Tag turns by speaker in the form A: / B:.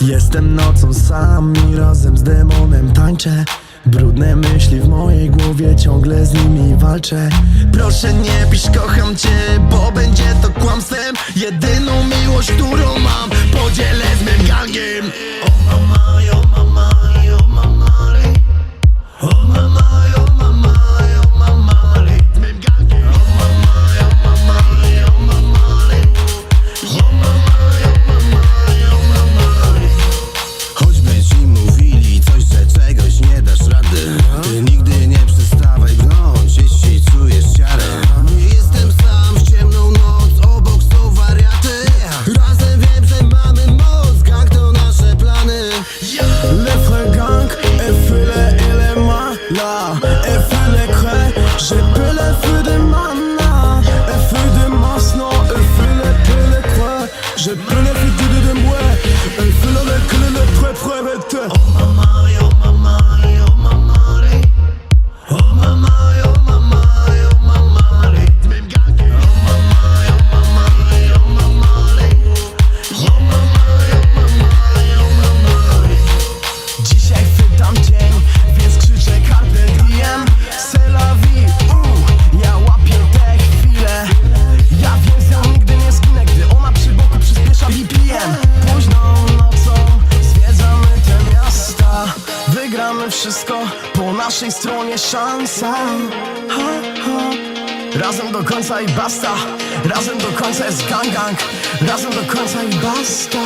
A: Jestem nocą sam i razem z demonem tańczę. Brudne myśli w mojej głowie, ciągle z nimi walczę. Proszę nie pisz kocham cię, bo będzie to kłamstwem. Jedyną miłość, którą mam, podzielę z mym gangiem. Oh, oh Gang, et wszystko Po naszej stronie szansa. Ha, ha. Razem do końca i basta. Razem do końca jest gang gang. Razem do końca i basta.